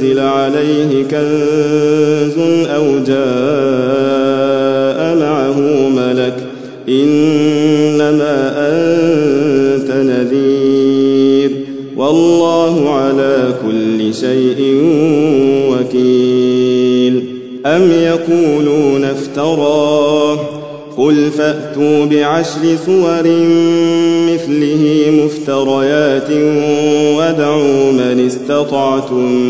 أنزل عليه كنز أو جاء معه ملك إنما أنت نذير والله على كل شيء وكيل أم يقولون افتراه قل فأتوا بعشر صور مثله مفتريات ودعوا من استطعتم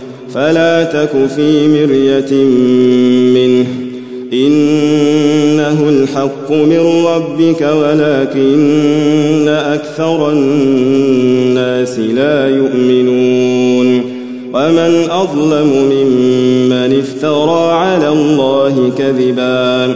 فلا تك في مرية منه. إنه الحق من ربك ولكن أكثر الناس لا يؤمنون. ومن أظلم ممن افترى على الله كذبا.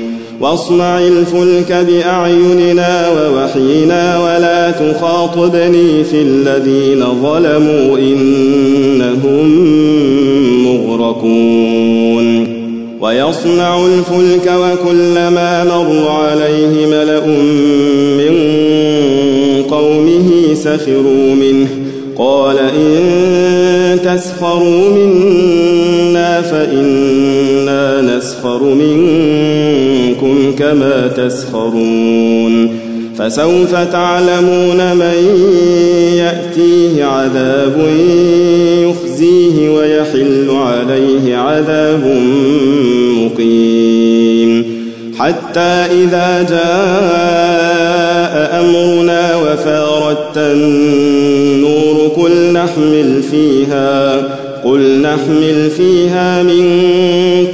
واصنع الفلك بأعيننا ووحينا ولا تخاطبني في الذين ظلموا إنهم مغرقون. ويصنع الفلك وكلما مر عليه ملأ من قومه سخروا منه. قال إن تسخروا منا فإنا نسخر منكم. كما تسخرون فسوف تعلمون من يأتيه عذاب يخزيه ويحل عليه عذاب مقيم حتى إذا جاء أمرنا وفارت النور قل نحمل فيها قل نحمل فيها من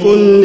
كل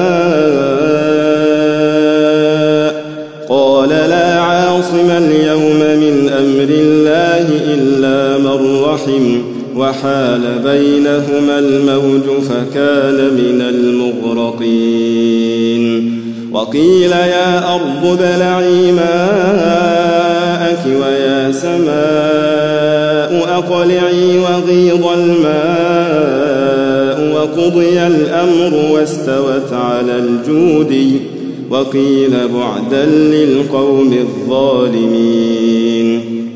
إلا من رحم وحال بينهما الموج فكان من المغرقين. وقيل يا أرض ابلعي ماءك ويا سماء أقلعي وغيض الماء وقضي الأمر واستوت على الجود. وقيل بعدا للقوم الظالمين.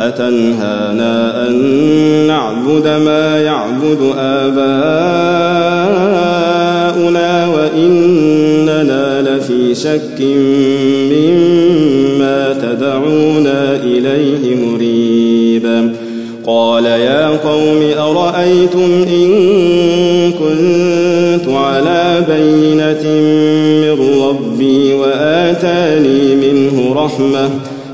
أتنهانا أن نعبد ما يعبد آباؤنا وإننا لفي شك مما تدعونا إليه مريب. قال يا قوم أرأيتم إن كنت على بينة من ربي وآتاني منه رحمة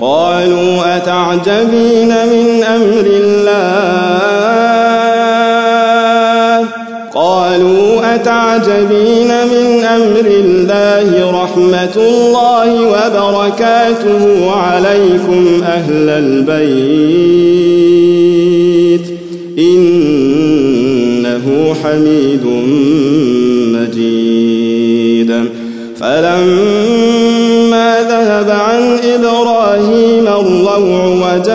قالوا أتعجبين من أمر الله؟ قالوا أتعجبين من أمر الله رحمة الله وبركاته عليكم أهل البيت إنه حميد مجيد. فلما الروع وجاءته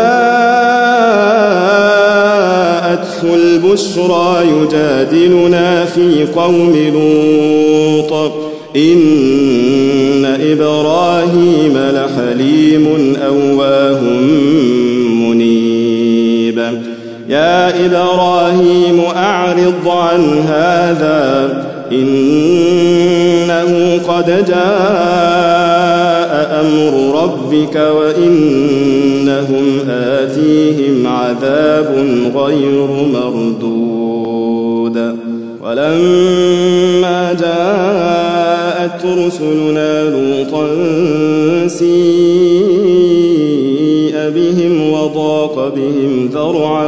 البشرى يجادلنا في قوم لوط. إن إبراهيم لحليم أواه منيب. يا إبراهيم أعرض عن هذا. إنه قد جاء أمر ربك وإنهم آتيهم عذاب غير مردود. ولما جاءت رسلنا لوطا سيء بهم وضاق بهم ذرعا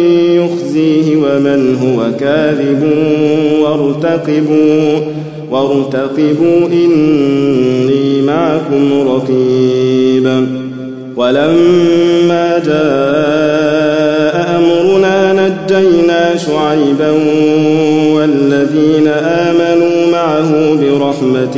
يخزيه ومن هو كاذب وارتقبوا وارتقبوا إني معكم رقيب. ولما جاء أمرنا نجينا شعيبا والذين آمنوا معه برحمة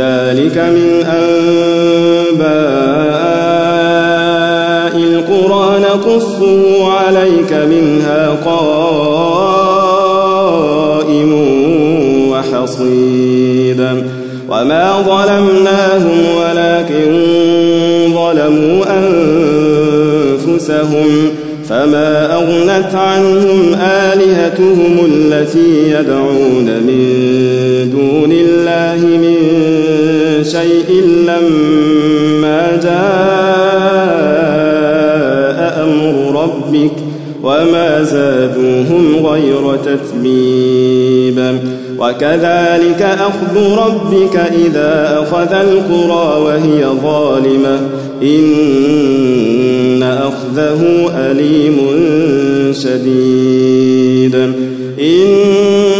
ذلك من أنباء القرى نقصه عليك منها قائم وحصيد وما ظلمناهم ولكن ظلموا أنفسهم فما أغنت عنهم آلهتهم التي يدعون من دون شيء لما جاء أمر ربك وما زادوهم غير تتبيب. وكذلك أخذ ربك إذا أخذ القرى وهي ظالمة. إن أخذه أليم شديد. إن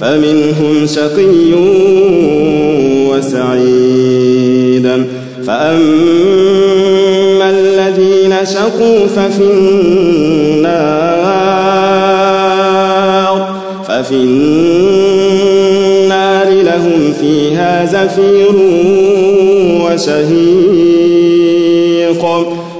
فمنهم شقي وسعيد. فأما الذين شقوا ففي النار ففي النار لهم فيها زفير وشهيق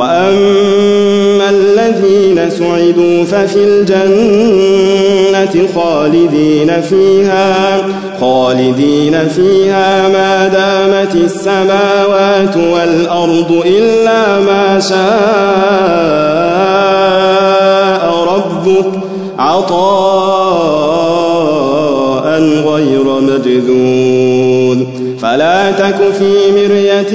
وأما الذين سعدوا ففي الجنة خالدين فيها خالدين فيها ما دامت السماوات والأرض إلا ما شاء ربك عطاء غير مجذوذ. فلا تك في مرية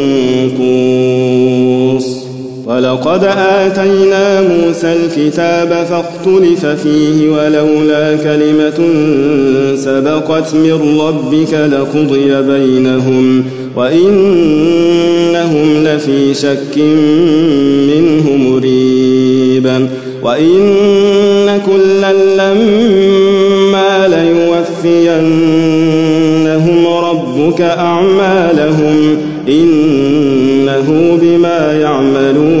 ولقد آتينا موسى الكتاب فاختلف فيه ولولا كلمة سبقت من ربك لقضي بينهم وإنهم لفي شك منه مريبا وإن كلا لما ليوفينهم ربك أعمالهم إنه بما يعملون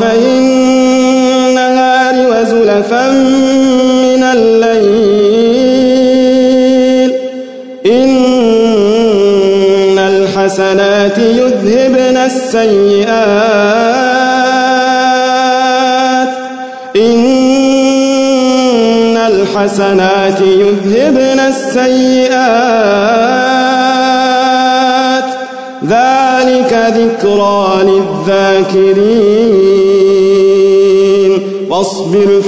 طرفي النهار وزلفا من الليل إن الحسنات يذهبن السيئات إن الحسنات يذهبن السيئات ذلك ذكرى للذاكرين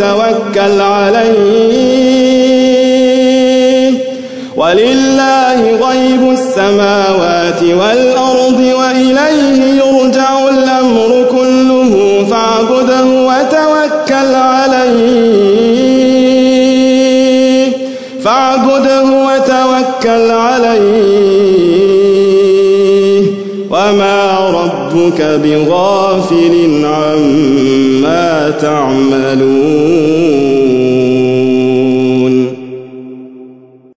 وتوكل عليه. ولله غيب السماوات والأرض وإليه يرجع الأمر كله. فاعبده وتوكل عليه. فاعبده وتوكل عليه. وما ربك بغافل عما تعملون